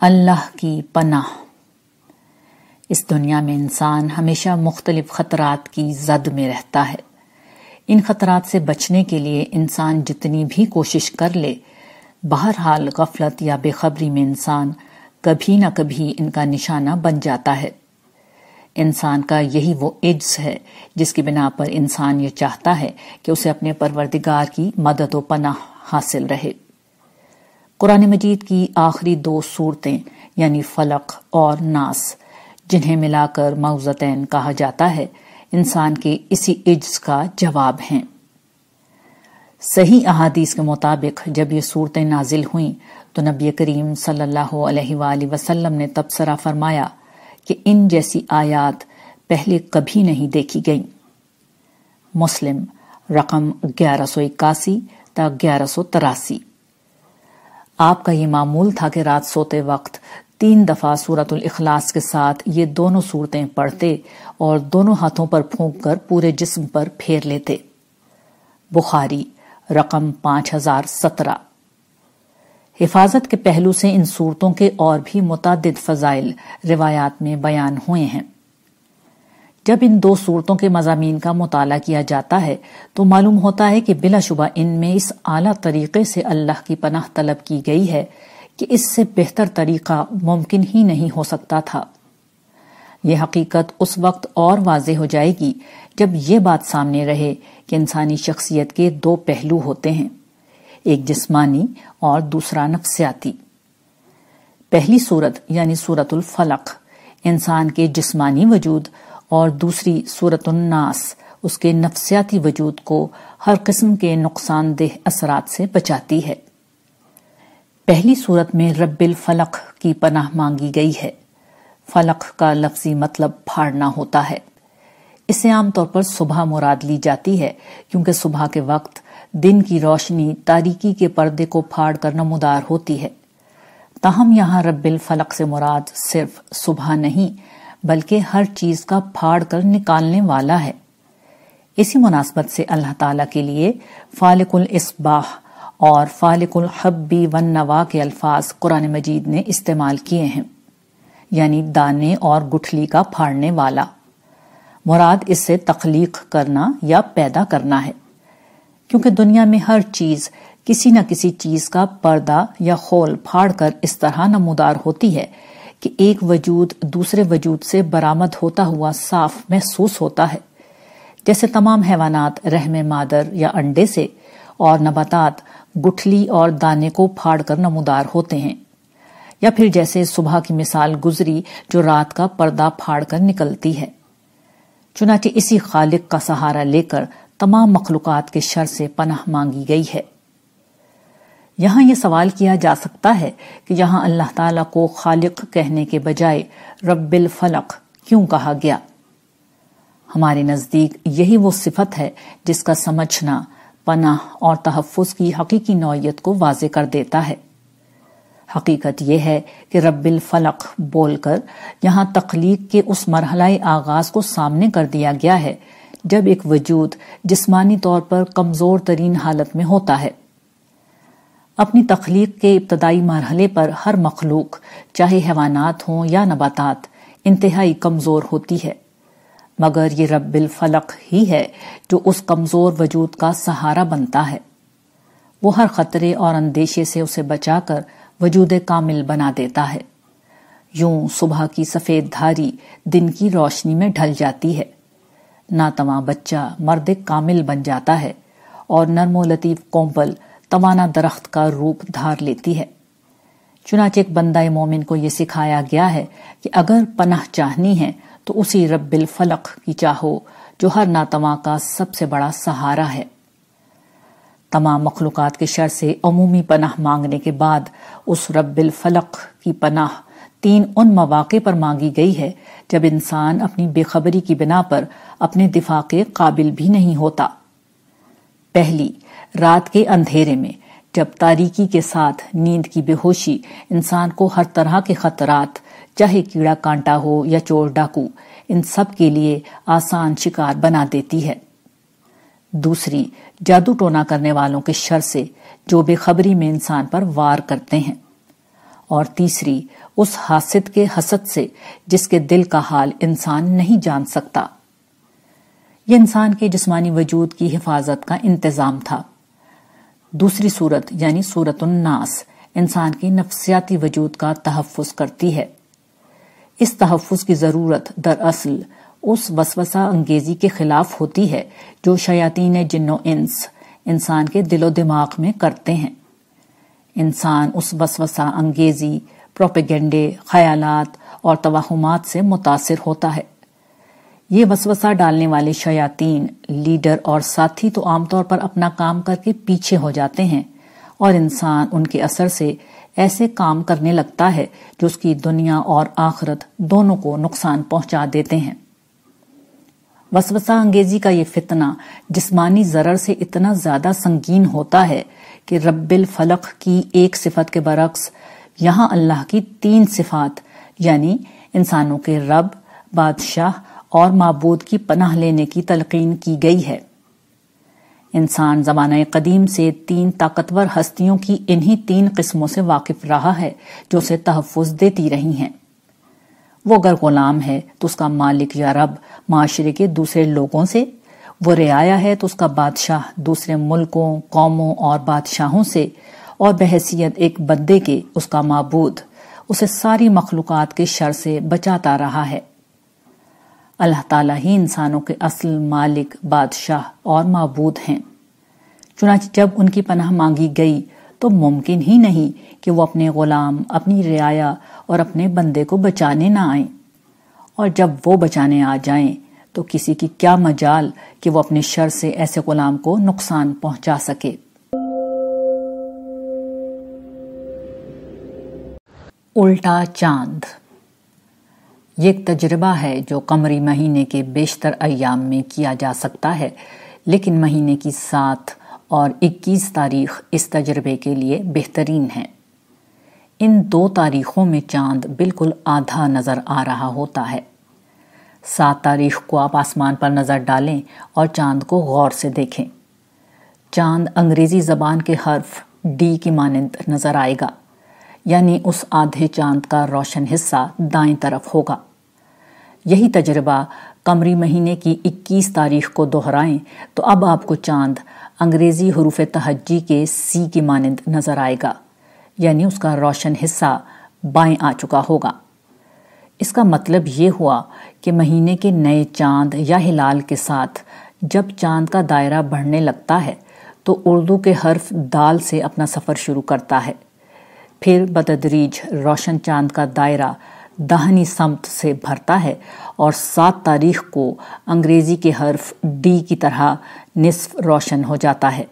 اللہ کی پناہ۔ اس دنیا میں انسان ہمیشہ مختلف خطرات کی زد میں رہتا ہے۔ ان خطرات سے بچنے کے لیے انسان جتنی بھی کوشش کر لے، بہرحال غفلت یا بے خبری میں انسان کبھی نہ کبھی ان کا نشانہ بن جاتا ہے۔ انسان کا یہی وہ عجز ہے جس کی بنا پر انسان یہ چاہتا ہے کہ اسے اپنے پروردگار کی مدد و پناہ حاصل رہے۔ قرآن مجید کی آخری دو صورتیں یعنی فلق اور ناس، جنہیں ملا کر موزتین کہا جاتا ہے، انسان کے اسی عجز کا جواب ہیں۔ صحیح احادیث کے مطابق جب یہ صورتیں نازل ہوئیں، تو نبی کریم صلی اللہ علیہ وآلہ وسلم نے تبصرہ فرمایا کہ ان جیسی آیات پہلے کبھی نہیں دیکھی گئیں۔ مسلم، رقم گیارہ سو اکاسی تا گیارہ سو تراسی۔ آپ کا یہ معمول تھا کہ رات سوتے وقت تین دفعہ سورت الاخلاص کے ساتھ یہ دونوں صورتیں پڑھتے اور دونوں ہاتھوں پر پھونک کر پورے جسم پر پھیر لیتے۔ بخاری، رقم پانچ ہزار سترہ۔ حفاظت کے پہلو سے ان صورتوں کے اور بھی متعدد فضائل روایات میں بیان ہوئے ہیں۔ جب ان دو صورتوں کے مضامین کا مطالعہ کیا جاتا ہے، تو معلوم ہوتا ہے کہ بلا شبہ ان میں اس اعلیٰ طریقے سے اللہ کی پناہ طلب کی گئی ہے کہ اس سے بہتر طریقہ ممکن ہی نہیں ہو سکتا تھا۔ یہ حقیقت اس وقت اور واضح ہو جائے گی جب یہ بات سامنے رہے کہ انسانی شخصیت کے دو پہلو ہوتے ہیں، ایک جسمانی اور دوسرا نفسیاتی۔ پہلی صورت یعنی صورت الفلق، انسان کے جسمانی وجود اور دوسری صورت الناس، اس کے نفسیاتی وجود کو ہر قسم کے نقصان دہ اثرات سے بچاتی ہے۔ پہلی صورت میں رب الفلق کی پناہ مانگی گئی ہے۔ فلق کا لفظی مطلب پھاڑنا ہوتا ہے۔ اسے عام طور پر صبح مراد لی جاتی ہے، کیونکہ صبح کے وقت دن کی روشنی تاریکی کے پردے کو پھاڑ کر نمودار ہوتی ہے۔ تاہم یہاں رب الفلق سے مراد صرف صبح نہیں بلکہ ہر چیز کا پھاڑ کر نکالنے والا ہے۔ اسی مناسبت سے اللہ تعالی کے لیے فالق الاسباح اور فالق الحبی ون نوا کے الفاظ قرآن مجید نے استعمال کیے ہیں یعنی دانے اور گٹھلی کا پھاڑنے والا۔ مراد اس سے تخلیق کرنا یا پیدا کرنا ہے۔ کیونکہ دنیا میں ہر چیز کسی نہ کسی چیز کا پردہ یا خول پھاڑ کر اس طرح نمودار ہوتی ہے کہ ایک وجود دوسرے وجود سے برآمد ہوتا ہوا صاف محسوس ہوتا ہے۔ جیسے تمام حیوانات رحم مادر یا انڈے سے اور نباتات گٹھلی اور دانے کو پھاڑ کر نمودار ہوتے ہیں۔ یا پھر جیسے صبح کی مثال گزری جو رات کا پردہ پھاڑ کر نکلتی ہے۔ چنانچہ اسی خالق کا سہارا لے کر تمام مخلوقات کے شر سے پناہ مانگی گئی ہے۔ یہاں یہ سوال کیا جا سکتا ہے کہ یہاں اللہ تعالی کو خالق کہنے کے بجائے رب الفلق کیوں کہا گیا؟ ہمارے نزدیک یہی وہ صفت ہے جس کا سمجھنا، پناہ اور تحفظ کی حقیقی نوعیت کو واضح کر دیتا ہے۔ حقیقت یہ ہے کہ رب الفلق بول کر یہاں تخلیق کے اس مرحلہ آغاز کو سامنے کر دیا گیا ہے، جب ایک وجود جسمانی طور پر کمزور ترین حالت میں ہوتا ہے۔ اپنی تخلیق کے ابتدائی مرحلے پر ہر مخلوق، چاہے حیوانات ہوں یا نباتات، انتہائی کمزور ہوتی ہے۔ مگر یہ رب الفلق ہی ہے جو اس کمزور وجود کا سہارا بنتا ہے۔ وہ ہر خطرے اور اندیشے سے اسے بچا کر وجود کامل بنا دیتا ہے۔ یوں صبح کی سفید دھاری دن کی روشنی میں ڈھل جاتی ہے۔ ناتواں بچہ مرد کامل بن جاتا ہے اور نرم و لطیف کومپل توانا درخت کا روپ دھار لیتی ہے۔ چنانچہ ایک بندہ مومن کو یہ سکھایا گیا ہے کہ اگر پناہ چاہنی ہے تو اسی رب الفلق کی چاہو، جو ہر ناتواں کا سب سے بڑا سہارا ہے۔ تمام مخلوقات کے شر سے عمومی پناہ مانگنے کے بعد اس رب الفلق کی پناہ تین ان مواقع پر مانگی گئی ہے، جب انسان اپنی بے خبری کی بنا پر اپنے دفاع کے قابل بھی نہیں ہوتا۔ پہلی رات کے اندھیرے میں۔ جب تاریکی کے ساتھ نیند کی بے ہوشی انسان کو ہر طرح کے خطرات، چاہے کیڑا کانٹا ہو یا چور ڈاکو، ان سب کے لیے آسان شکار بنا دیتی ہے۔ دوسری، جادو ٹونا کرنے والوں کے شر سے جو بے خبری میں انسان پر وار کرتے ہیں۔ اور تیسری، اس حاسد کے حسد سے جس کے دل کا حال انسان نہیں جان سکتا۔ یہ انسان کے جسمانی وجود کی حفاظت کا انتظام تھا۔ دوسری صورت یعنی صورت الناس، انسان کی نفسیاتی وجود کا تحفظ کرتی ہے۔ اس تحفظ کی ضرورت دراصل اس وسوسہ انگیزی کے خلاف ہوتی ہے جو شیاطین جن و انس، انسان کے دل و دماغ میں کرتے ہیں۔ انسان اس وسوسہ انگیزی، پروپیگنڈے، خیالات اور توہمات سے متاثر ہوتا ہے۔ یہ وسوسہ ڈالنے والے شیاطین، لیڈر اور ساتھی تو عام طور پر اپنا کام کر کے پیچھے ہو جاتے ہیں اور انسان ان کے اثر سے ایسے کام کرنے لگتا ہے جو اس کی دنیا اور آخرت دونوں کو نقصان پہنچا دیتے ہیں۔ وسوسہ انگیزی کا یہ فتنہ جسمانی ضرر سے اتنا زیادہ سنگین ہوتا ہے کہ رب الفلق کی ایک صفت کے برعکس یہاں اللہ کی تین صفات یعنی انسانوں کے رب، بادشاہ اور معبود کی پناہ لینے کی تلقین کی گئی ہے۔ انسان زمانہ قدیم سے تین طاقتور ہستیوں کی انہی تین قسموں سے واقف رہا ہے جو اسے تحفظ دیتی رہی ہیں۔ وہ اگر غلام ہے تو اس کا مالک یا رب معاشرے کے دوسرے لوگوں سے، وہ رعایا ہے تو اس کا بادشاہ دوسرے ملکوں، قوموں اور بادشاہوں سے، اور بحثیت ایک بندے کے اس کا معبود، اسے ساری مخلوقات کے شر سے بچاتا رہا ہے۔ اللہ تعالیٰ ہی انسانوں کے اصل مالک، بادشاہ اور معبود ہیں۔ چنانچہ جب ان کی پناہ مانگی گئی تو ممکن ہی نہیں کہ وہ اپنے غلام، اپنی رعایا اور اپنے بندے کو بچانے نہ آئیں۔ اور جب وہ بچانے آ جائیں تو کسی کی کیا مجال کہ وہ اپنے شر سے ایسے غلام کو نقصان پہنچا سکے۔ الٹا چاند۔ یہ ایک تجربہ ہے جو قمری مہینے کے بیشتر ایام میں کیا جا سکتا ہے، لیکن مہینے کی سات اور اکیس تاریخ اس تجربے کے لیے بہترین ہے ان دو تاریخوں میں چاند بالکل آدھا نظر آ رہا ہوتا ہے۔ سات تاریخ کو آپ آسمان پر نظر ڈالیں اور چاند کو غور سے دیکھیں۔ چاند انگریزی زبان کے حرف ڈی کی مانند نظر آئے گا یعنی اس آدھے چاند کا روشن حصہ دائیں طرف ہوگا۔ یہی تجربہ قمری مہینے کی اکیس تاریخ کو دہرائیں تو اب آپ کو چاند انگریزی حروف تہجی کے سی کی مانند نظر آئے گا یعنی اس کا روشن حصہ بائیں آ چکا ہوگا۔ اس کا مطلب یہ ہوا کہ مہینے کے نئے چاند یا ہلال کے ساتھ جب چاند کا دائرہ بڑھنے لگتا ہے تو اردو کے حرف دال سے اپنا سفر شروع کرتا ہے۔ پھر بتدریج روشن چاند کا دائرہ دہنی سمت سے بھرتا ہے اور سات تاریخ کو انگریزی کے حرف ڈی کی طرح نصف روشن ہو جاتا ہے۔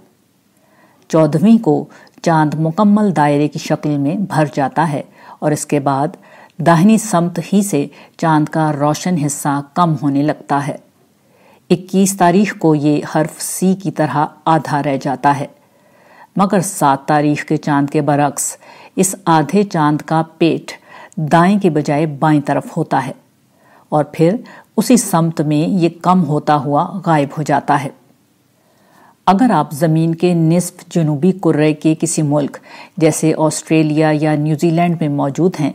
چودھویں کو چاند مکمل دائرے کی شکل میں بھر جاتا ہے اور اس کے بعد داہنی سمت ہی سے چاند کا روشن حصہ کم ہونے لگتا ہے۔ اکیس تاریخ کو یہ حرف سی کی طرح آدھا رہ جاتا ہے۔ مگر سات تاریخ کے چاند کے برعکس اس آدھے چاند کا پیٹ دائیں کے بجائے بائیں طرف ہوتا ہے اور پھر اسی سمت میں یہ کم ہوتا ہوا غائب ہو جاتا ہے۔ اگر آپ زمین کے نصف جنوبی کرے کے کسی ملک جیسے آسٹریلیا یا نیوزی لینڈ میں موجود ہیں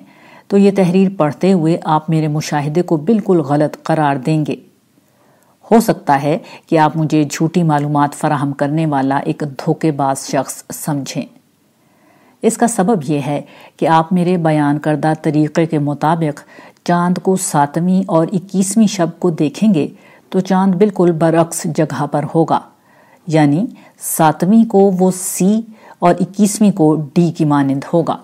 تو یہ تحریر پڑھتے ہوئے آپ میرے مشاہدے کو بالکل غلط قرار دیں گے۔ ہو سکتا ہے کہ آپ مجھے جھوٹی معلومات فراہم کرنے والا ایک دھوکے باز شخص سمجھیں۔ اس کا سبب یہ ہے کہ آپ میرے بیان کردہ طریقے کے مطابق چاند کو ساتویں اور اکیسویں شب کو دیکھیں گے تو چاند بالکل برعکس جگہ پر ہوگا۔ یعنی ساتویں کو وہ سی اور اکیسویں کو ڈی کی مانند ہوگا۔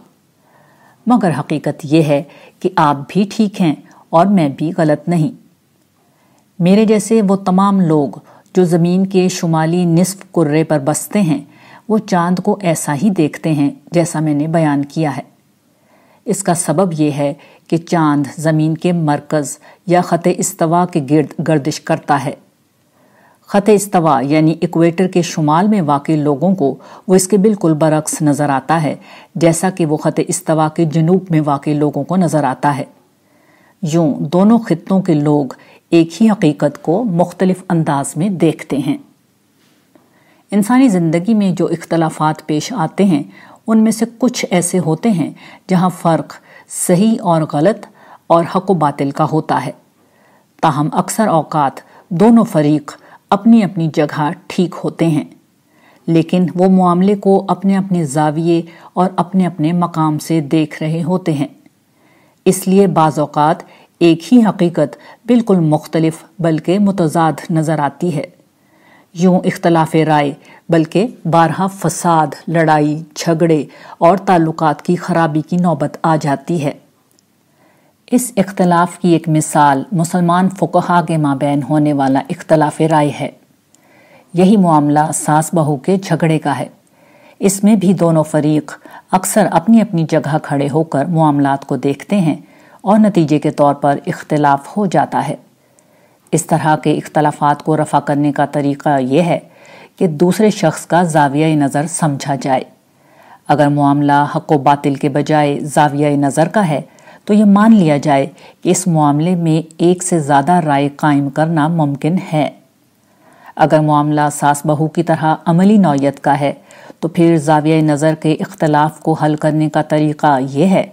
مگر حقیقت یہ ہے کہ آپ بھی ٹھیک ہیں اور میں بھی غلط نہیں۔ میرے جیسے وہ تمام لوگ جو زمین کے شمالی نصف کرے پر بستے ہیں وہ چاند کو ایسا ہی دیکھتے ہیں جیسا میں نے بیان کیا ہے۔ اس کا سبب یہ ہے کہ چاند زمین کے مرکز یا خط استوا کے گرد گردش کرتا ہے۔ خط استوا یعنی اکویٹر کے شمال میں واقع لوگوں کو وہ اس کے بالکل برعکس نظر آتا ہے، جیسا کہ وہ خط استوا کے جنوب میں واقع لوگوں کو نظر آتا ہے۔ یوں دونوں خطوں کے لوگ ایک ہی حقیقت کو مختلف انداز میں دیکھتے ہیں۔ انسانی زندگی میں جو اختلافات پیش آتے ہیں، ان میں سے کچھ ایسے ہوتے ہیں جہاں فرق صحیح اور غلط اور حق و باطل کا ہوتا ہے۔ تاہم، اکثر اوقات دونوں فریق اپنی اپنی جگہ ٹھیک ہوتے ہیں، لیکن وہ معاملے کو اپنے اپنے زاویے اور اپنے اپنے مقام سے دیکھ رہے ہوتے ہیں۔ اس لیے بعض اوقات ایک ہی حقیقت بالکل مختلف بلکہ متضاد نظر آتی ہے۔ یوں اختلاف رائے، بلکہ بارہا فساد، لڑائی، جھگڑے اور تعلقات کی خرابی کی نوبت آ جاتی ہے۔ اس اختلاف کی ایک مثال مسلمان فقہا کے مابین ہونے والا اختلاف رائے ہے۔ یہی معاملہ ساس بہو کے جھگڑے کا ہے۔ اس میں بھی دونوں فریق اکثر اپنی اپنی جگہ کھڑے ہو کر معاملات کو دیکھتے ہیں اور نتیجے کے طور پر اختلاف ہو جاتا ہے۔ اس طرح کے اختلافات کو رفع کرنے کا طریقہ یہ ہے کہ دوسرے شخص کا زاویہ نظر سمجھا جائے۔ اگر معاملہ حق و باطل کے بجائے زاویہ نظر کا ہے، تو یہ مان لیا جائے کہ اس معاملے میں ایک سے زیادہ رائے قائم کرنا ممکن ہے۔ اگر معاملہ ساس بہو کی طرح عملی نوعیت کا ہے، تو پھر زاویہ نظر کے اختلاف کو حل کرنے کا طریقہ یہ ہے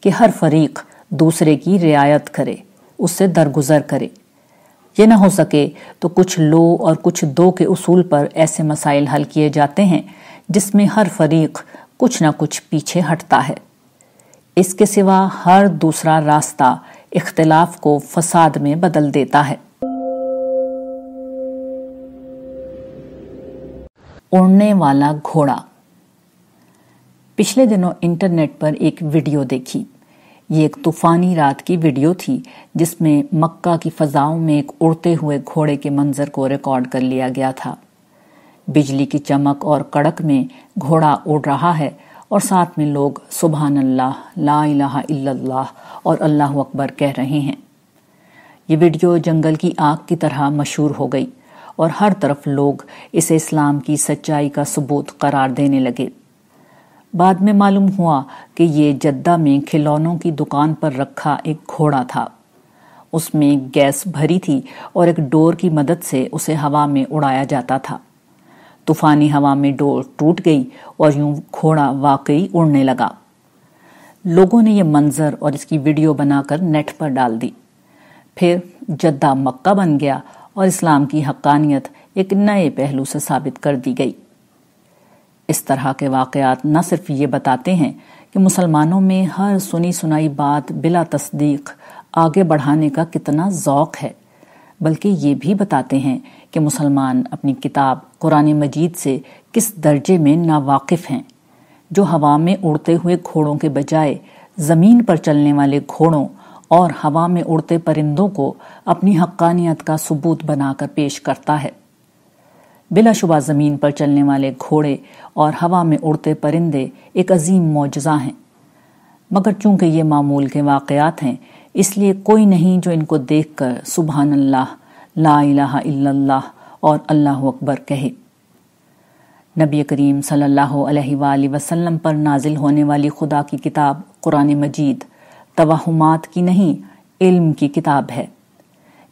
کہ ہر فریق دوسرے کی رعایت کرے، اس سے درگزر کرے۔ یہ نہ ہو سکے تو کچھ لو اور کچھ دو کے اصول پر ایسے مسائل حل کیے جاتے ہیں جس میں ہر فریق کچھ نہ کچھ پیچھے ہٹتا ہے۔ اس کے سوا ہر دوسرا راستہ اختلاف کو فساد میں بدل دیتا ہے۔ اڑنے والا گھوڑا۔ پچھلے دنوں انٹرنیٹ پر ایک ویڈیو دیکھی۔ یہ ایک طوفانی رات کی ویڈیو تھی جس میں مکہ کی فضاؤں میں ایک اڑتے ہوئے گھوڑے کے منظر کو ریکارڈ کر لیا گیا تھا۔ بجلی کی چمک اور کڑک میں گھوڑا اڑ رہا ہے اور ساتھ میں لوگ سبحان اللہ، لا الہ الا اللہ اور اللہ اکبر کہہ رہے ہیں۔ یہ ویڈیو جنگل کی آگ کی طرح مشہور ہو گئی اور ہر طرف لوگ اسے اسلام کی سچائی کا ثبوت قرار دینے لگے۔ بعد میں معلوم ہوا کہ یہ جدہ میں کھلونوں کی دکان پر رکھا ایک گھوڑا تھا۔ اس میں گیس بھری تھی اور ایک ڈور کی مدد سے اسے ہوا میں اڑایا جاتا تھا۔ طوفانی ہوا میں ڈور ٹوٹ گئی اور یوں گھوڑا واقعی اڑنے لگا۔ لوگوں نے یہ منظر اور اس کی ویڈیو بنا کر نیٹ پر ڈال دی۔ پھر جدہ مکہ بن گیا اور اسلام کی حقانیت ایک نئے پہلو سے ثابت کر دی گئی۔ اس طرح کے واقعات نہ صرف یہ بتاتے ہیں کہ مسلمانوں میں ہر سنی سنائی بات بلا تصدیق آگے بڑھانے کا کتنا ذوق ہے، بلکہ یہ بھی بتاتے ہیں کہ مسلمان اپنی کتاب قرآن مجید سے کس درجے میں ناواقف ہیں، جو ہوا میں اڑتے ہوئے گھوڑوں کے بجائے زمین پر چلنے والے گھوڑوں اور ہوا میں اڑتے پرندوں کو اپنی حقانیت کا ثبوت بنا کر پیش کرتا ہے۔ بلا شبہ زمین پر چلنے والے گھوڑے اور ہوا میں اڑتے پرندے ایک عظیم معجزہ ہیں۔ مگر چونکہ یہ معمول کے واقعات ہیں، اس لیے کوئی نہیں جو ان کو دیکھ کر سبحان اللہ، لا الہ الا اللہ اور اللہ اکبر کہے۔ نبی کریم صلی اللہ علیہ وآلہ وسلم پر نازل ہونے والی خدا کی کتاب قرآن مجید توہمات کی نہیں، علم کی کتاب ہے۔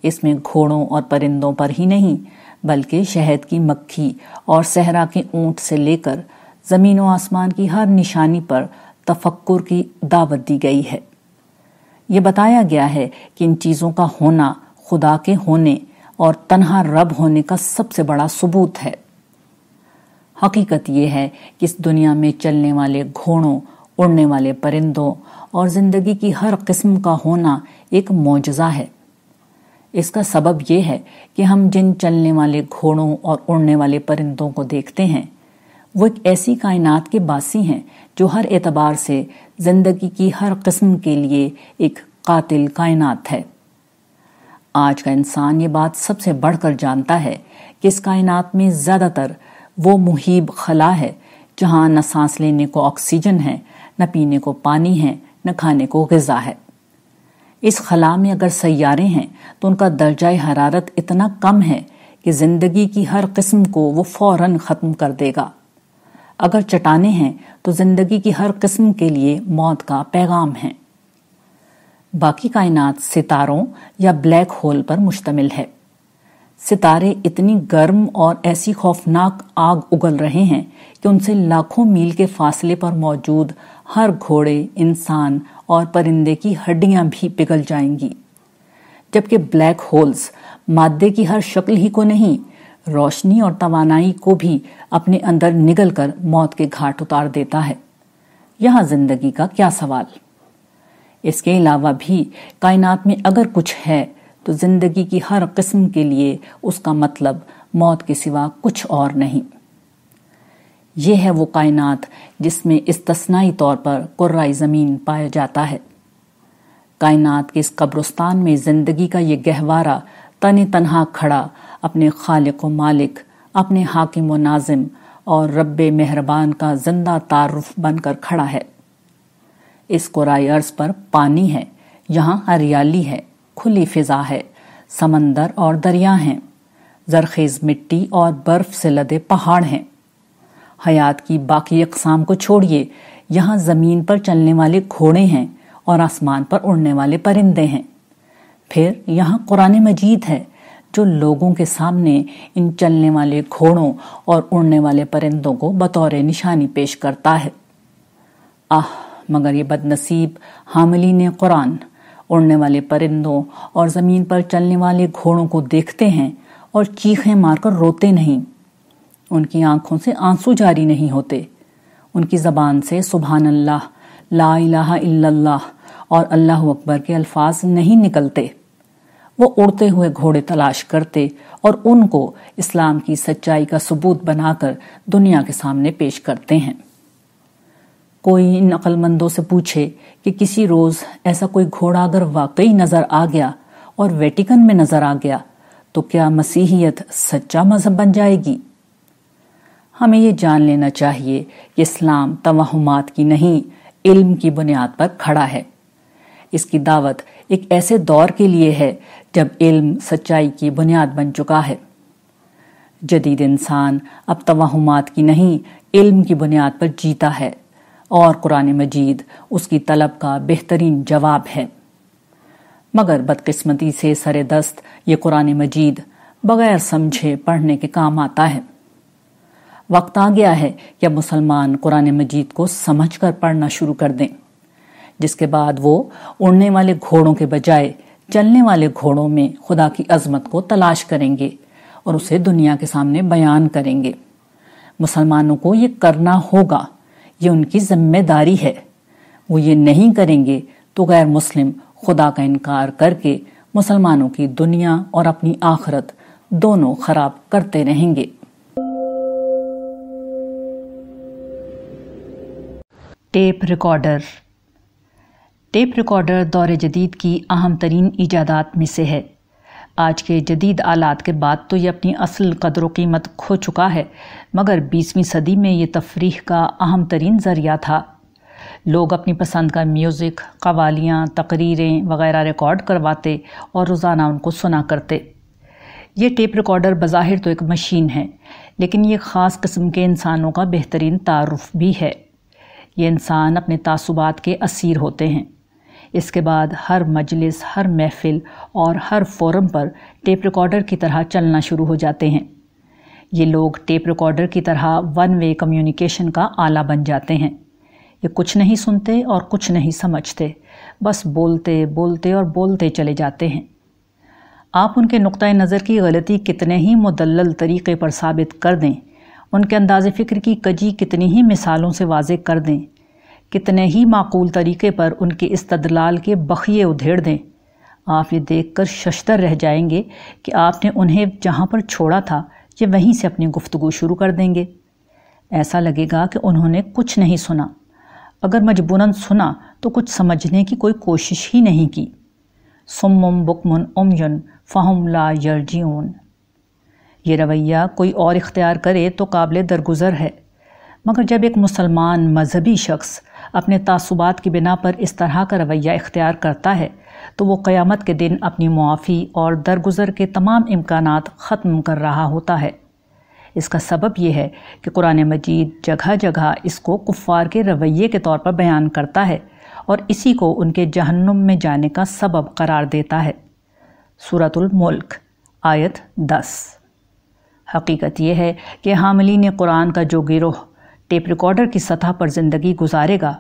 اس میں گھوڑوں اور پرندوں پر ہی نہیں بلکہ شہد کی مکھی اور صحرا کے اونٹ سے لے کر زمین و آسمان کی ہر نشانی پر تفکر کی دعوت دی گئی ہے۔ یہ بتایا گیا ہے کہ ان چیزوں کا ہونا خدا کے ہونے اور تنہا رب ہونے کا سب سے بڑا ثبوت ہے۔ حقیقت یہ ہے کہ اس دنیا میں چلنے والے گھوڑوں، اڑنے والے پرندوں اور زندگی کی ہر قسم کا ہونا ایک معجزہ ہے۔ اس کا سبب یہ ہے کہ ہم جن چلنے والے گھوڑوں اور اڑنے والے پرندوں کو دیکھتے ہیں، وہ ایک ایسی کائنات کے باسی ہیں جو ہر اعتبار سے زندگی کی ہر قسم کے لیے ایک قاتل کائنات ہے۔ آج کا انسان یہ بات سب سے بڑھ کر جانتا ہے کہ اس کائنات میں زیادہ تر وہ محیب خلا ہے، جہاں نہ سانس لینے کو آکسیجن ہے، نہ پینے کو پانی ہے، نہ کھانے کو غذا ہے۔ اس خلا میں اگر سیارے ہیں تو ان کا درجہ حرارت اتنا کم ہے کہ زندگی کی ہر قسم کو وہ فوراً ختم کر دے گا۔ اگر چٹانے ہیں تو زندگی کی ہر قسم کے لیے موت کا پیغام ہے۔ باقی کائنات ستاروں یا بلیک ہول پر مشتمل ہے۔ ستارے اتنی گرم اور ایسی خوفناک آگ اگل رہے ہیں کہ ان سے لاکھوں میل کے فاصلے پر موجود ہر گھوڑے، انسان اور پرندے کی ہڈیاں بھی پگل جائیں گی۔ جبکہ بلیک ہولز مادے کی ہر شکل ہی کو نہیں، روشنی اور توانائی کو بھی اپنے اندر نگل کر موت کے گھاٹ اتار دیتا ہے۔ یہاں زندگی کا کیا سوال؟ اس کے علاوہ بھی کائنات میں اگر کچھ ہے تو زندگی کی ہر قسم کے لیے اس کا مطلب موت کے سوا کچھ اور نہیں۔ یہ ہے وہ کائنات جس میں استثنائی طور پر قرائے زمین پایا جاتا ہے۔ کائنات کے اس قبرستان میں زندگی کا یہ گہوارہ تن تنہا کھڑا اپنے خالق و مالک، اپنے حاکم و نازم اور رب مہربان کا زندہ تعارف بن کر کھڑا ہے۔ اس قرائے عرض پر پانی ہے، یہاں ہریالی ہے، کھلی فضا ہے، سمندر اور دریا ہیں۔ زرخیز مٹی اور برف سے لدے پہاڑ ہیں۔ حیات کی باقی اقسام کو چھوڑیے۔ یہاں زمین پر چلنے والے گھوڑے ہیں اور آسمان پر اڑنے والے پرندے ہیں۔ پھر یہاں قرآن مجید ہے جو لوگوں کے سامنے ان چلنے والے گھوڑوں اور اڑنے والے پرندوں کو بطور نشانی پیش کرتا ہے۔ آہ، مگر یہ بد نصیب حاملین قرآن، اڑنے والے پرندوں اور زمین پر چلنے والے گھوڑوں کو دیکھتے ہیں اور چیخیں مار کر روتے نہیں۔ ان کی آنکھوں سے آنسو جاری نہیں ہوتے۔ ان کی زبان سے سبحان اللہ، لا الہ الا اللہ اور اللہ اکبر کے الفاظ نہیں نکلتے۔ وہ اڑتے ہوئے گھوڑے تلاش کرتے اور ان کو اسلام کی سچائی کا ثبوت بنا کر دنیا کے سامنے پیش کرتے ہیں۔ کوئی ان عقل مندوں سے پوچھے کہ کسی روز ایسا کوئی گھوڑا اگر واقعی نظر آ گیا اور ویٹیکن میں نظر آ گیا تو کیا مسیحیت سچا مذہب بن جائے گی؟ ہمیں یہ جان لینا چاہیے کہ اسلام توہمات کی نہیں، علم کی بنیاد پر کھڑا ہے۔ اس کی دعوت ایک ایسے دور کے لیے ہے جب علم سچائی کی بنیاد بن چکا ہے۔ جدید انسان اب توہمات کی نہیں، علم کی بنیاد پر جیتا ہے اور قرآن مجید اس کی طلب کا بہترین جواب ہے۔ مگر بدقسمتی سے سر دست یہ قرآن مجید بغیر سمجھے پڑھنے کے کام آتا ہے۔ وقت آ گیا ہے کہ اب مسلمان قرآن مجید کو سمجھ کر پڑھنا شروع کر دیں۔ جس کے بعد وہ اڑنے والے گھوڑوں کے بجائے چلنے والے گھوڑوں میں خدا کی عظمت کو تلاش کریں گے اور اسے دنیا کے سامنے بیان کریں گے۔ مسلمانوں کو یہ کرنا ہوگا، یہ ان کی ذمہ داری ہے۔ وہ یہ نہیں کریں گے تو غیر مسلم خدا کا انکار کر کے مسلمانوں کی دنیا اور اپنی آخرت دونوں خراب کرتے رہیں گے۔ Tape recorder. ٹیپ ریکارڈر دور جدید کی اہم ترین ایجادات میں سے ہے۔ آج کے جدید آلات کے بعد تو یہ اپنی اصل قدر و قیمت کھو چکا ہے، مگر بیسویں صدی میں یہ تفریح کا اہم ترین ذریعہ تھا۔ لوگ اپنی پسند کا میوزک، قوالیاں، تقریریں وغیرہ ریکارڈ کرواتے اور روزانہ ان کو سنا کرتے۔ یہ ٹیپ ریکارڈر بظاہر تو ایک مشین ہے، لیکن یہ خاص قسم کے انسانوں کا بہترین تعارف بھی ہے۔ یہ انسان اپنے تعصبات کے اسیر ہوتے ہیں۔ اس کے بعد ہر مجلس، ہر محفل اور ہر فورم پر ٹیپ ریکارڈر کی طرح چلنا شروع ہو جاتے ہیں۔ یہ لوگ ٹیپ ریکارڈر کی طرح ون وے کمیونیکیشن کا آلہ بن جاتے ہیں۔ یہ کچھ نہیں سنتے اور کچھ نہیں سمجھتے، بس بولتے بولتے اور بولتے چلے جاتے ہیں۔ آپ ان کے نقطۂ نظر کی غلطی کتنے ہی مدلل طریقے پر ثابت کر دیں۔ ان کے انداز فکر کی کجی کتنی ہی مثالوں سے واضح کر دیں، کتنے ہی معقول طریقے پر ان کے استدلال کے بخیے ادھیڑ دیں۔ آپ یہ دیکھ کر ششتر رہ جائیں گے کہ آپ نے انہیں جہاں پر چھوڑا تھا، یہ وہیں سے اپنی گفتگو شروع کر دیں گے۔ ایسا لگے گا کہ انہوں نے کچھ نہیں سنا۔ اگر مجبوراً سنا تو کچھ سمجھنے کی کوئی کوشش ہی نہیں کی۔ سمم بکمن امین فہم لا یرجیون یہ رویہ کوئی اور اختیار کرے تو قابل درگزر ہے۔ مگر جب ایک مسلمان مذہبی شخص اپنے تعصبات کی بنا پر اس طرح کا رویہ اختیار کرتا ہے، تو وہ قیامت کے دن اپنی معافی اور درگزر کے تمام امکانات ختم کر رہا ہوتا ہے۔ اس کا سبب یہ ہے کہ قرآن مجید جگہ جگہ اس کو کفار کے رویے کے طور پر بیان کرتا ہے اور اسی کو ان کے جہنم میں جانے کا سبب قرار دیتا ہے۔ صورت الملک، آیت دس۔ حقیقت یہ ہے کہ حاملین قرآن کا جو گروہ ٹیپ ریکارڈر کی سطح پر زندگی گزارے گا،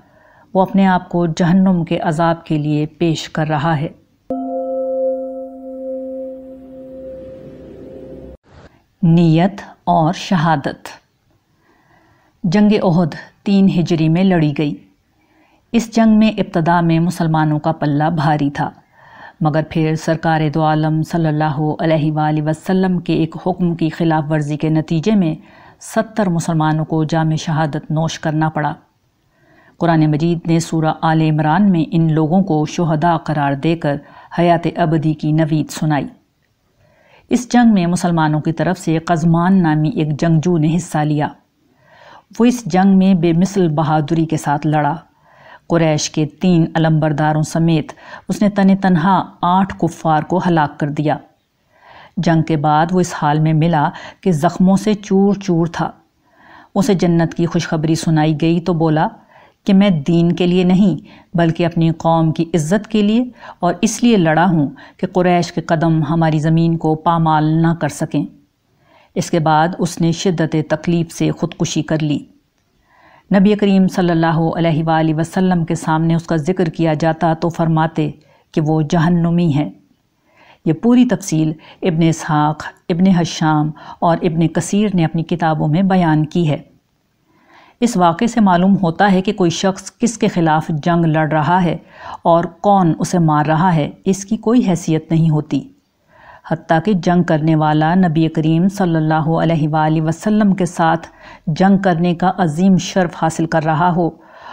وہ اپنے آپ کو جہنم کے عذاب کے لیے پیش کر رہا ہے۔ نیت اور شہادت۔ جنگ عہد تین ہجری میں لڑی گئی۔ اس جنگ میں ابتدا میں مسلمانوں کا پلہ بھاری تھا۔ مگر پھر سرکار دو عالم صلی اللہ علیہ وآلہ وسلم کے ایک حکم کی خلاف ورزی کے نتیجے میں ستر مسلمانوں کو جامع شہادت نوش کرنا پڑا۔ قرآن مجید نے سورہ آل عمران میں ان لوگوں کو شہداء قرار دے کر حیات ابدی کی نوید سنائی۔ اس جنگ میں مسلمانوں کی طرف سے قزمان نامی ایک جنگجو نے حصہ لیا۔ وہ اس جنگ میں بے مثل بہادری کے ساتھ لڑا۔ قریش کے تین علمبرداروں سمیت اس نے تن تنہا آٹھ کفار کو ہلاک کر دیا۔ جنگ کے بعد وہ اس حال میں ملا کہ زخموں سے چور چور تھا۔ اسے جنت کی خوشخبری سنائی گئی تو بولا کہ میں دین کے لیے نہیں، بلکہ اپنی قوم کی عزت کے لیے اور اس لیے لڑا ہوں کہ قریش کے قدم ہماری زمین کو پامال نہ کر سکیں۔ اس کے بعد اس نے شدت تکلیف سے خودکشی کر لی۔ نبی کریم صلی اللہ علیہ وآلہ وسلم کے سامنے اس کا ذکر کیا جاتا تو فرماتے کہ وہ جہنمی ہے یہ پوری تفصیل ابن اسحاق، ابن حشام اور ابن کثیر نے اپنی کتابوں میں بیان کی ہے۔ اس واقعے سے معلوم ہوتا ہے کہ کوئی شخص کس کے خلاف جنگ لڑ رہا ہے اور کون اسے مار رہا ہے، اس کی کوئی حیثیت نہیں ہوتی۔ حتیٰ کہ جنگ کرنے والا نبی کریم صلی اللہ علیہ وآلہ وسلم کے ساتھ جنگ کرنے کا عظیم شرف حاصل کر رہا ہو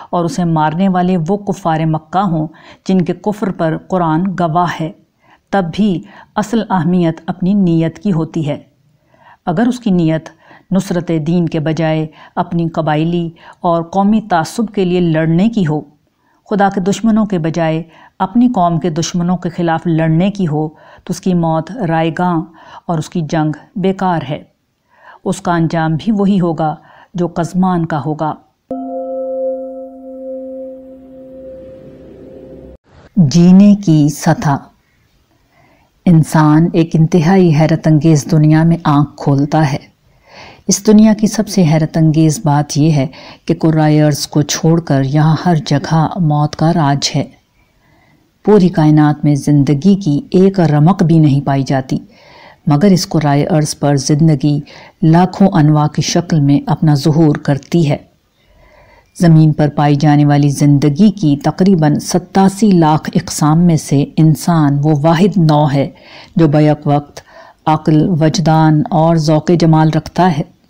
اور اسے مارنے والے وہ کفار مکہ ہوں جن کے کفر پر قرآن گواہ ہے، تب بھی اصل اہمیت اپنی نیت کی ہوتی ہے۔ اگر اس کی نیت نصرت دین کے بجائے اپنی قبائلی اور قومی تعصب کے لیے لڑنے کی ہو، خدا کے دشمنوں کے بجائے اپنی قوم کے دشمنوں کے خلاف لڑنے کی ہو تو اس کی موت رائے گاں اور اس کی جنگ بیکار ہے۔ اس کا انجام بھی وہی ہوگا جو قزمان کا ہوگا۔ جینے کی سطح۔ انسان ایک انتہائی حیرت انگیز دنیا میں آنکھ کھولتا ہے۔ اس دنیا کی سب سے حیرت انگیز بات یہ ہے کہ قرائرز کو چھوڑ کر یہاں ہر جگہ موت کا راج ہے۔ پوری کائنات میں زندگی کی ایک رمق بھی نہیں پائی جاتی۔ مگر اس قرائے ارض پر زندگی لاکھوں انواع کی شکل میں اپنا ظہور کرتی ہے۔ زمین پر پائی جانے والی زندگی کی تقریباً ستاسی لاکھ اقسام میں سے انسان وہ واحد نو ہے جو بیک وقت، عقل، وجدان اور ذوق جمال رکھتا ہے۔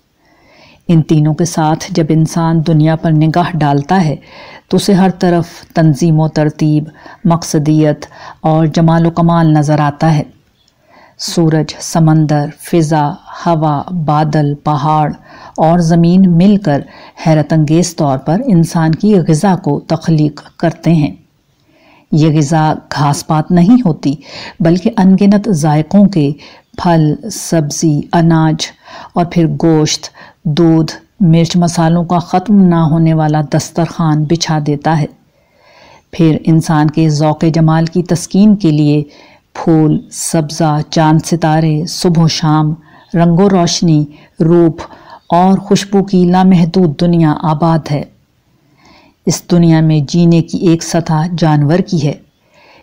ان تینوں کے ساتھ جب انسان دنیا پر نگاہ ڈالتا ہے، تو اسے ہر طرف تنظیم و ترتیب، مقصدیت اور جمال و کمال نظر آتا ہے۔ سورج، سمندر، فضا، ہوا، بادل، پہاڑ اور زمین مل کر حیرت انگیز طور پر انسان کی غذا کو تخلیق کرتے ہیں۔ یہ غذا گھاس پات نہیں ہوتی، بلکہ انگنت ذائقوں کے پھل، سبزی، اناج اور پھر گوشت دودھ، مرچ مسالوں کا ختم نہ ہونے والا دسترخوان بچھا دیتا ہے۔ پھر انسان کے ذوق جمال کی تسکین کے لیے پھول، سبزہ، چاند ستارے، صبح و شام، رنگ و روشنی، روپ اور خوشبو کی لامحدود دنیا آباد ہے۔ اس دنیا میں جینے کی ایک سطح جانور کی ہے۔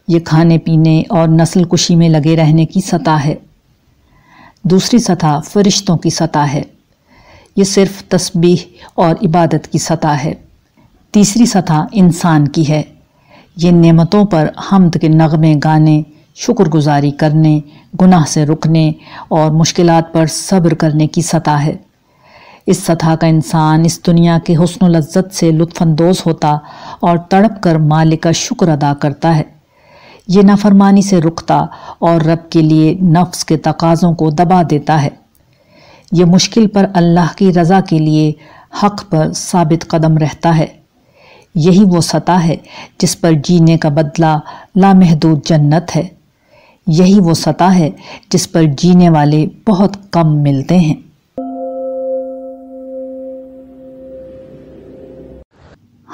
یہ کھانے پینے اور نسل کشی میں لگے رہنے کی سطح ہے۔ دوسری سطح فرشتوں کی سطح ہے۔ یہ صرف تسبیح اور عبادت کی سطح ہے۔ تیسری سطح انسان کی ہے۔ یہ نعمتوں پر حمد کے نغمے گانے، شکر گزاری کرنے، گناہ سے رکنے اور مشکلات پر صبر کرنے کی سطح ہے۔ اس سطح کا انسان اس دنیا کے حسن و لذت سے لطف اندوز ہوتا اور تڑپ کر مالک کا شکر ادا کرتا ہے۔ یہ نافرمانی سے رکتا اور رب کے لیے نفس کے تقاضوں کو دبا دیتا ہے۔ یہ مشکل پر اللہ کی رضا کے لیے حق پر ثابت قدم رہتا ہے۔ یہی وہ سطح ہے جس پر جینے کا بدلہ لامحدود جنت ہے۔ یہی وہ سطح ہے جس پر جینے والے بہت کم ملتے ہیں۔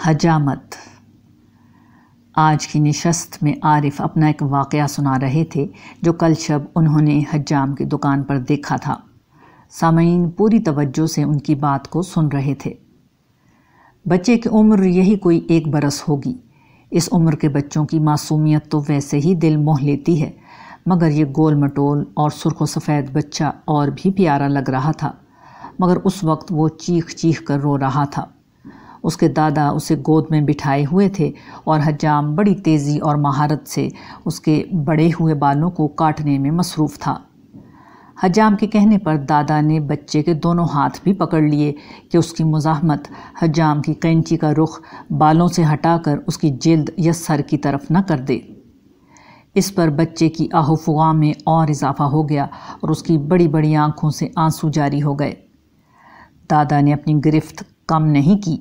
حجامت۔ آج کی نشست میں عارف اپنا ایک واقعہ سنا رہے تھے جو کل شب انہوں نے حجام کی دکان پر دیکھا تھا۔ سامعین پوری توجہ سے ان کی بات کو سن رہے تھے۔ بچے کی عمر یہی کوئی ایک برس ہوگی۔ اس عمر کے بچوں کی معصومیت تو ویسے ہی دل موہ لیتی ہے، مگر یہ گول مٹول اور سرخ و سفید بچہ اور بھی پیارا لگ رہا تھا۔ مگر اس وقت وہ چیخ چیخ کر رو رہا تھا۔ اس کے دادا اسے گود میں بٹھائے ہوئے تھے اور حجام بڑی تیزی اور مہارت سے اس کے بڑے ہوئے بالوں کو کاٹنے میں مصروف تھا۔ حجام کے کہنے پر دادا نے بچے کے دونوں ہاتھ بھی پکڑ لیے کہ اس کی مزاحمت حجام کی کینچی کا رخ بالوں سے ہٹا کر اس کی جلد یا سر کی طرف نہ کر دے۔ اس پر بچے کی آہو فغاں میں اور اضافہ ہو گیا اور اس کی بڑی بڑی آنکھوں سے آنسو جاری ہو گئے۔ دادا نے اپنی گرفت کم نہیں کی،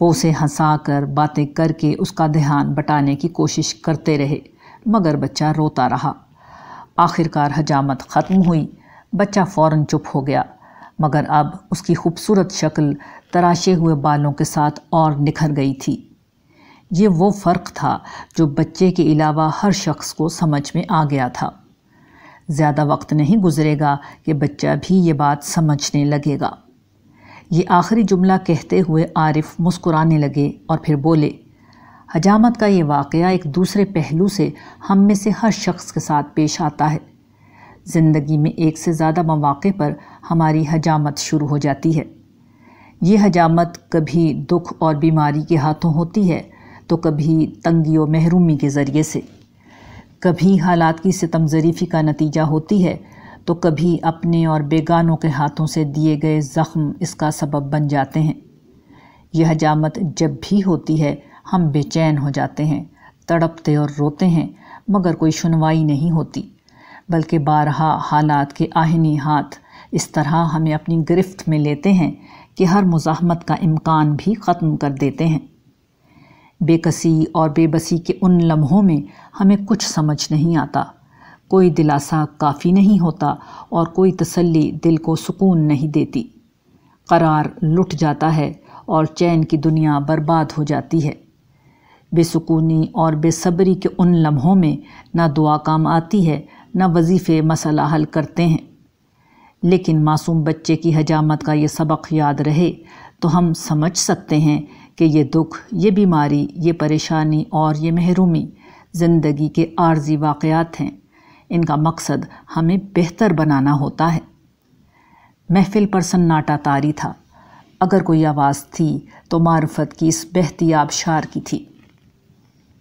وہ اسے ہنسا کر باتیں کر کے اس کا دھیان بٹانے کی کوشش کرتے رہے، مگر بچہ روتا رہا۔ آخر کار حجامت ختم ہوئی۔ بچہ فوراً چپ ہو گیا، مگر اب اس کی خوبصورت شکل تراشے ہوئے بالوں کے ساتھ اور نکھر گئی تھی۔ یہ وہ فرق تھا جو بچے کے علاوہ ہر شخص کو سمجھ میں آ گیا تھا۔ زیادہ وقت نہیں گزرے گا کہ بچہ بھی یہ بات سمجھنے لگے گا۔ یہ آخری جملہ کہتے ہوئے عارف مسکرانے لگے اور پھر بولے، حجامت کا یہ واقعہ ایک دوسرے پہلو سے ہم میں سے ہر شخص کے ساتھ پیش آتا ہے۔ زندگی میں ایک سے زیادہ مواقع پر ہماری حجامت شروع ہو جاتی ہے۔ یہ حجامت کبھی دکھ اور بیماری کے ہاتھوں ہوتی ہے تو کبھی تنگی و محرومی کے ذریعے سے۔ کبھی حالات کی ستم ظریفی کا نتیجہ ہوتی ہے تو کبھی اپنے اور بیگانوں کے ہاتھوں سے دیے گئے زخم اس کا سبب بن جاتے ہیں۔ یہ حجامت جب بھی ہوتی ہے ہم بے چین ہو جاتے ہیں، تڑپتے اور روتے ہیں، مگر کوئی سنوائی نہیں ہوتی۔ بلکہ بارہا حالات کے آہنی ہاتھ اس طرح ہمیں اپنی گرفت میں لیتے ہیں کہ ہر مزاحمت کا امکان بھی ختم کر دیتے ہیں۔ بے کسی اور بے بسی کے ان لمحوں میں ہمیں کچھ سمجھ نہیں آتا۔ کوئی دلاسا کافی نہیں ہوتا اور کوئی تسلی دل کو سکون نہیں دیتی۔ قرار لٹ جاتا ہے اور چین کی دنیا برباد ہو جاتی ہے۔ بے سکونی اور بے صبری کے ان لمحوں میں نہ دعا کام آتی ہے نہ وظیفے مسئلہ حل کرتے ہیں۔ لیکن معصوم بچے کی حجامت کا یہ سبق یاد رہے تو ہم سمجھ سکتے ہیں کہ یہ دکھ، یہ بیماری، یہ پریشانی اور یہ محرومی زندگی کے عارضی واقعات ہیں۔ ان کا مقصد ہمیں بہتر بنانا ہوتا ہے۔ محفل پر سناٹا تاری تھا۔ اگر کوئی آواز تھی تو معرفت کی اس بہتی آبشار کی تھی۔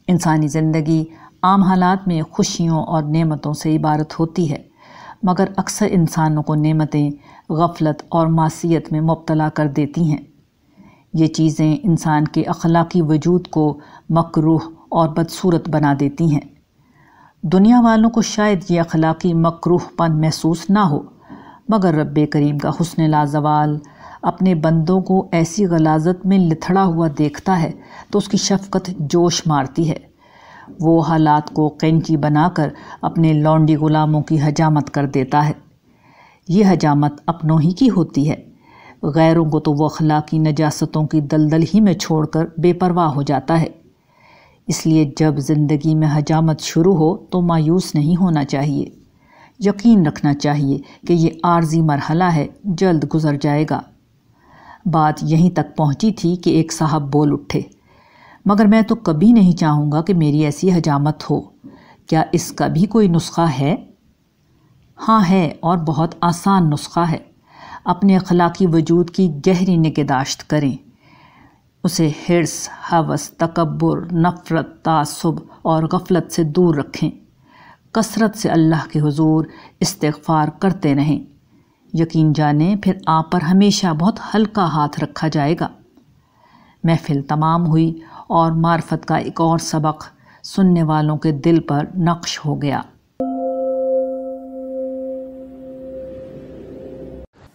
انسانی زندگی عام حالات میں خوشیوں اور نعمتوں سے عبارت ہوتی ہے۔ مگر اکثر انسانوں کو نعمتیں غفلت اور معصیت میں مبتلا کر دیتی ہیں۔ یہ چیزیں انسان کے اخلاقی وجود کو مکروح اور بدصورت بنا دیتی ہیں۔ دنیا والوں کو شاید یہ اخلاقی مقروح پن محسوس نہ ہو، مگر رب کریم کا حسن لازوال اپنے بندوں کو ایسی غلازت میں لتھڑا ہوا دیکھتا ہے تو اس کی شفقت جوش مارتی ہے۔ وہ حالات کو قینچی بنا کر اپنے لونڈی غلاموں کی حجامت کر دیتا ہے۔ یہ حجامت اپنوں ہی کی ہوتی ہے۔ غیروں کو تو وہ اخلاقی نجاستوں کی دلدل ہی میں چھوڑ کر بے پرواہ ہو جاتا ہے۔ اس لیے جب زندگی میں حجامت شروع ہو تو مایوس نہیں ہونا چاہیے۔ یقین رکھنا چاہیے کہ یہ عارضی مرحلہ ہے، جلد گزر جائے گا۔ بات یہیں تک پہنچی تھی کہ ایک صاحب بول اٹھے۔ مگر میں تو کبھی نہیں چاہوں گا کہ میری ایسی حجامت ہو۔ کیا اس کا بھی کوئی نسخہ ہے؟ ہاں ہے، اور بہت آسان نسخہ ہے۔ اپنے اخلاقی وجود کی گہری نگہداشت کریں۔ اسے حرص حوث، تکبر، نفرت، تعصب اور غفلت سے دور رکھیں۔ کثرت سے اللہ کے حضور استغفار کرتے رہیں۔ یقین جانیں، پھر آپ پر ہمیشہ بہت ہلکا ہاتھ رکھا جائے گا۔ محفل تمام ہوئی اور معرفت کا ایک اور سبق سننے والوں کے دل پر نقش ہو گیا۔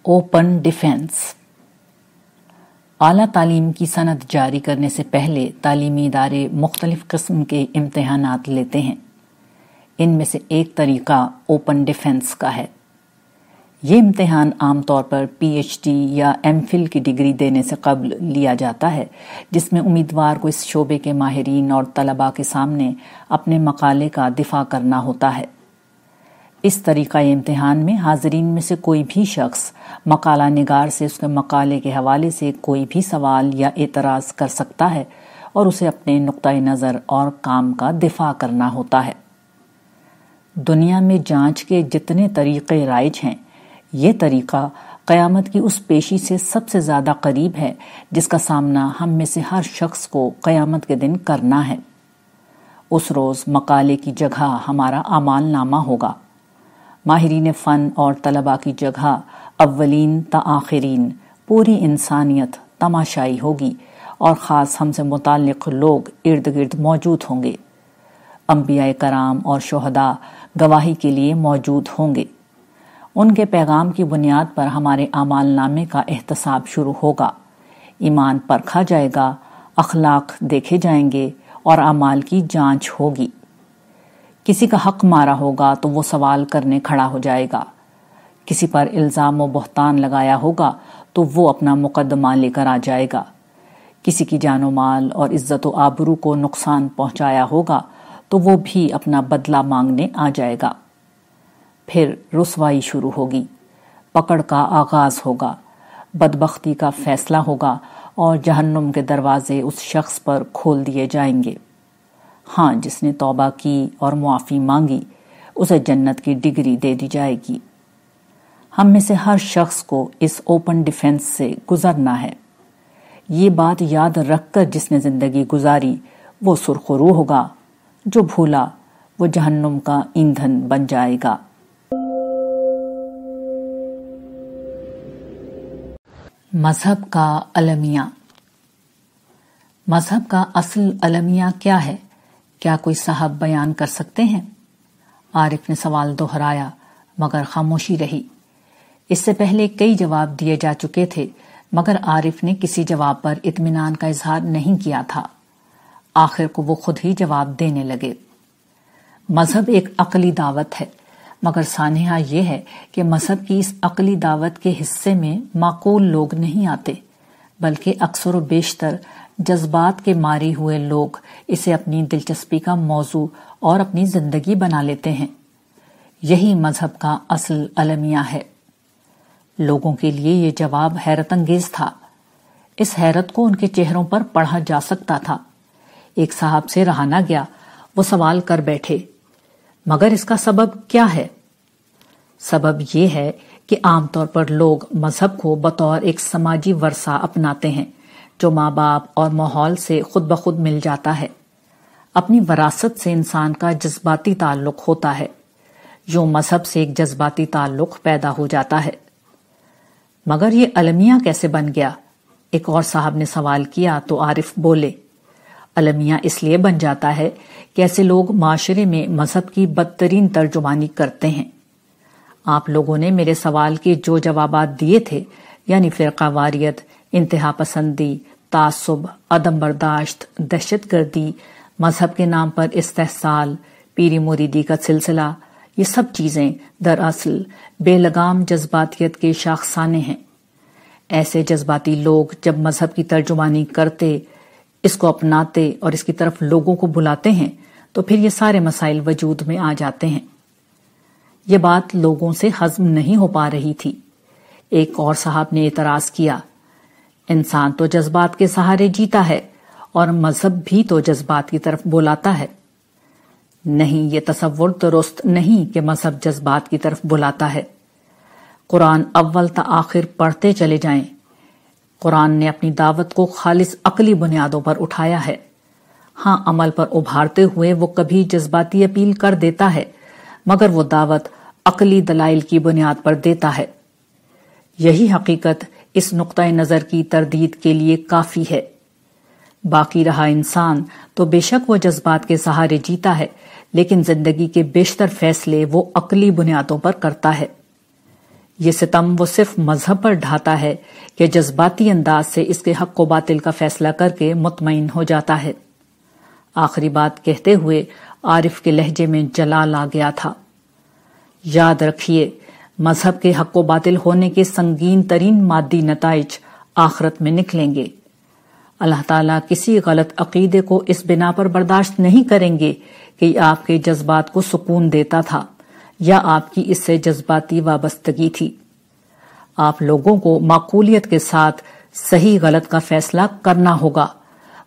اوپن ڈیفینس اعلیٰ تعلیم کی سند جاری کرنے سے پہلے تعلیمی ادارے مختلف قسم کے امتحانات لیتے ہیں۔ ان میں سے ایک طریقہ اوپن ڈیفنس کا ہے۔ یہ امتحان عام طور پر پی ایچ ڈی یا ایم فل کی ڈگری دینے سے قبل لیا جاتا ہے، جس میں امیدوار کو اس شعبے کے ماہرین اور طلباء کے سامنے اپنے مقالے کا دفاع کرنا ہوتا ہے۔ اس طریقہ امتحان میں حاضرین میں سے کوئی بھی شخص مقالہ نگار سے اس کے مقالے کے حوالے سے کوئی بھی سوال یا اعتراض کر سکتا ہے اور اسے اپنے نقطۂ نظر اور کام کا دفاع کرنا ہوتا ہے۔ دنیا میں جانچ کے جتنے طریقے رائج ہیں یہ طریقہ قیامت کی اس پیشی سے سب سے زیادہ قریب ہے جس کا سامنا ہم میں سے ہر شخص کو قیامت کے دن کرنا ہے۔ اس روز مقالے کی جگہ ہمارا اعمال نامہ ہوگا۔ ماہرین فن اور طلباء کی جگہ اولین تا آخرین پوری انسانیت تماشائی ہوگی اور خاص ہم سے متعلق لوگ ارد گرد موجود ہوں گے۔ انبیاء کرام اور شہداء گواہی کے لیے موجود ہوں گے۔ ان کے پیغام کی بنیاد پر ہمارے اعمال نامے کا احتساب شروع ہوگا۔ ایمان پرکھا جائے گا، اخلاق دیکھے جائیں گے اور اعمال کی جانچ ہوگی۔ کسی کا حق مارا ہوگا تو وہ سوال کرنے کھڑا ہو جائے گا۔ کسی پر الزام و بہتان لگایا ہوگا تو وہ اپنا مقدمہ لے کر آ جائے گا۔ کسی کی جان و مال اور عزت و آبرو کو نقصان پہنچایا ہوگا تو وہ بھی اپنا بدلہ مانگنے آ جائے گا۔ پھر رسوائی شروع ہوگی۔ پکڑ کا آغاز ہوگا۔ بدبختی کا فیصلہ ہوگا اور جہنم کے دروازے اس شخص پر کھول دیے جائیں گے۔ ہاں جس نے توبہ کی اور معافی مانگی، اسے جنت کی ڈگری دے دی جائے گی۔ ہم میں سے ہر شخص کو اس اوپن ڈیفنس سے گزرنا ہے۔ یہ بات یاد رکھ کر جس نے زندگی گزاری، وہ سرخرو ہوگا۔ جو بھولا، وہ جہنم کا ایندھن بن جائے گا۔ مذہب کا المیہ۔ مذہب کا اصل المیہ کیا ہے؟ کیا کوئی صاحب بیان کر سکتے ہیں؟ عارف نے سوال دہرایا، مگر خاموشی رہی۔ اس سے پہلے کئی جواب دیے جا چکے تھے، مگر عارف نے کسی جواب پر اطمینان کا اظہار نہیں کیا تھا۔ آخر کو وہ خود ہی جواب دینے لگے۔ مذہب ایک عقلی دعوت ہے۔ مگر سانحہ یہ ہے کہ مذہب کی اس عقلی دعوت کے حصے میں معقول لوگ نہیں آتے، بلکہ اکثر و بیشتر جذبات کے ماری ہوئے لوگ اسے اپنی دلچسپی کا موضوع اور اپنی زندگی بنا لیتے ہیں۔ یہی مذہب کا اصل المیہ ہے۔ لوگوں کے لیے یہ جواب حیرت انگیز تھا۔ اس حیرت کو ان کے چہروں پر پڑھا جا سکتا تھا۔ ایک صاحب سے رہا نہ گیا، وہ سوال کر بیٹھے۔ مگر اس کا سبب کیا ہے؟ سبب یہ ہے کہ عام طور پر لوگ مذہب کو بطور ایک سماجی ورثہ اپناتے ہیں، جو ماں باپ اور ماحول سے خود بخود مل جاتا ہے۔ اپنی وراثت سے انسان کا جذباتی تعلق ہوتا ہے۔ جو مذہب سے ایک جذباتی تعلق پیدا ہو جاتا ہے۔ مگر یہ المیہ کیسے بن گیا؟ ایک اور صاحب نے سوال کیا تو عارف بولے المیہ اس لیے بن جاتا ہے کہ ایسے لوگ معاشرے میں مذہب کی بدترین ترجمانی کرتے ہیں۔ آپ لوگوں نے میرے سوال کے جو جوابات دیے تھے یعنی فرقہ واریت، انتہا پسندی، تعصب، عدم برداشت، دہشت گردی، مذہب کے نام پر استحصال، پیری مریدی کا سلسلہ، یہ سب چیزیں دراصل بے لگام جذباتیت کے شاخسانے ہیں۔ ایسے جذباتی لوگ جب مذہب کی ترجمانی کرتے اس کو اپناتے اور اس کی طرف لوگوں کو بلاتے ہیں، تو پھر یہ سارے مسائل وجود میں آ جاتے ہیں۔ یہ بات لوگوں سے ہضم نہیں ہو پا رہی تھی۔ ایک اور صاحب نے اعتراض کیا، انسان تو جذبات کے سہارے جیتا ہے اور مذہب بھی تو جذبات کی طرف بلاتا ہے۔ نہیں، یہ تصور درست نہیں کہ مذہب جذبات کی طرف بلاتا ہے۔ قرآن اول تا آخر پڑھتے چلے جائیں۔ قرآن نے اپنی دعوت کو خالص عقلی بنیادوں پر اٹھایا ہے۔ ہاں عمل پر ابھارتے ہوئے وہ کبھی جذباتی اپیل کر دیتا ہے، مگر وہ دعوت عقلی دلائل کی بنیاد پر دیتا ہے۔ یہی حقیقت اس نقطۂ نظر کی تردید کے لیے کافی ہے۔ باقی رہا انسان تو بے شک وہ جذبات کے سہارے جیتا ہے، لیکن زندگی کے بیشتر فیصلے وہ عقلی بنیادوں پر کرتا ہے۔ یہ ستم وہ صرف مذہب پر ڈھاتا ہے کہ جذباتی انداز سے اس کے حق و باطل کا فیصلہ کر کے مطمئن ہو جاتا ہے۔ آخری بات کہتے ہوئے عارف کے لہجے میں جلال آ گیا تھا۔ یاد رکھیے، مذہب کے حق و باطل ہونے کے سنگین ترین مادی نتائج آخرت میں نکلیں گے۔ اللہ تعالیٰ کسی غلط عقیدے کو اس بنا پر برداشت نہیں کریں گے کہ آپ کے جذبات کو سکون دیتا تھا۔ یا آپ کی اس سے جذباتی وابستگی تھی۔ آپ لوگوں کو معقولیت کے ساتھ صحیح غلط کا فیصلہ کرنا ہوگا،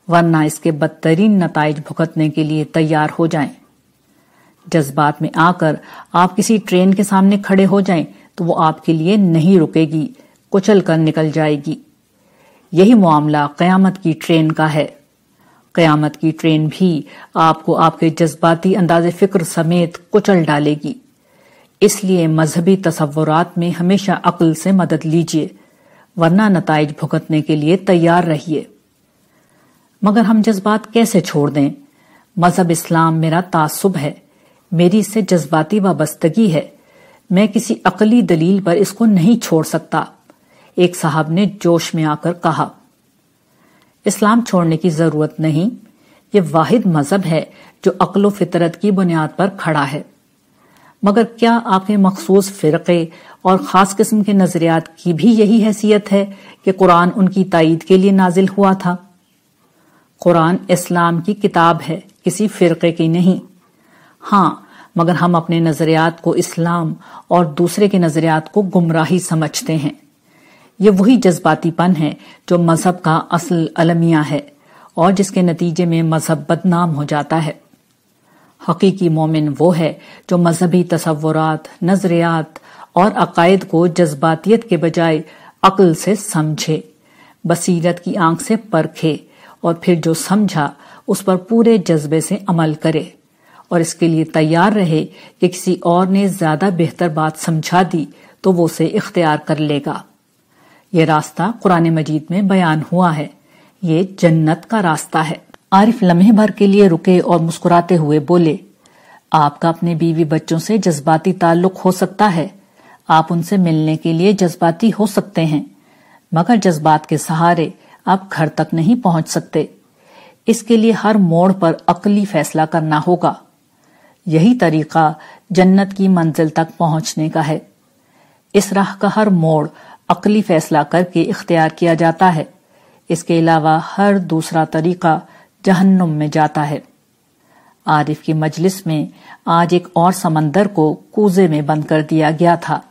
ورنہ اس کے بدترین نتائج بھگتنے کے لیے تیار ہو جائیں۔ جذبات میں آ کر آپ کسی ٹرین کے سامنے کھڑے ہو جائیں تو وہ آپ کے لیے نہیں رکے گی، کچل کر نکل جائے گی۔ یہی معاملہ قیامت کی ٹرین کا ہے۔ قیامت کی ٹرین بھی آپ کو آپ کے جذباتی انداز فکر سمیت کچل ڈالے گی۔ اس لیے مذہبی تصورات میں ہمیشہ عقل سے مدد لیجیے ورنہ نتائج بھگتنے کے لیے تیار رہیے۔ مگر ہم جذبات کیسے چھوڑ دیں؟ مذہب اسلام میرا تعصب ہے، میری اس سے جذباتی وابستگی ہے۔ میں کسی عقلی دلیل پر اس کو نہیں چھوڑ سکتا۔ ایک صاحب نے جوش میں آ کر کہا، اسلام چھوڑنے کی ضرورت نہیں، یہ واحد مذہب ہے جو عقل و فطرت کی بنیاد پر کھڑا ہے۔ مگر کیا آپ کے مخصوص فرقے اور خاص قسم کے نظریات کی بھی یہی حیثیت ہے کہ قرآن ان کی تائید کے لیے نازل ہوا تھا؟ قرآن اسلام کی کتاب ہے، کسی فرقے کی نہیں۔ ہاں مگر ہم اپنے نظریات کو اسلام اور دوسرے کے نظریات کو گمراہی سمجھتے ہیں۔ یہ وہی جذباتی پن ہے جو مذہب کا اصل المیہ ہے اور جس کے نتیجے میں مذہب بدنام ہو جاتا ہے۔ حقیقی مومن وہ ہے جو مذہبی تصورات، نظریات اور عقائد کو جذباتیت کے بجائے عقل سے سمجھے، بصیرت کی آنکھ سے پرکھے اور پھر جو سمجھا اس پر پورے جذبے سے عمل کرے اور اس کے لیے تیار رہے کہ کسی اور نے زیادہ بہتر بات سمجھا دی تو وہ اسے اختیار کر لے گا۔ یہ راستہ قرآن مجید میں بیان ہوا ہے۔ یہ جنت کا راستہ ہے۔ عارف لمحے بھر کے لیے رکے اور مسکراتے ہوئے بولے، آپ کا اپنے بیوی بچوں سے جذباتی تعلق ہو سکتا ہے۔ آپ ان سے ملنے کے لیے جذباتی ہو سکتے ہیں۔ مگر جذبات کے سہارے آپ گھر تک نہیں پہنچ سکتے۔ اس کے لیے ہر موڑ پر عقلی فیصلہ کرنا ہوگا۔ یہی طریقہ جنت کی منزل تک پہنچنے کا ہے۔ اس راہ کا ہر موڑ عقلی فیصلہ کر کے اختیار کیا جاتا ہے۔ اس کے علاوہ ہر دوسرا طریقہ جہنم میں جاتا ہے۔ عارف کی مجلس میں آج ایک اور سمندر کو کوزے میں بند کر دیا گیا تھا۔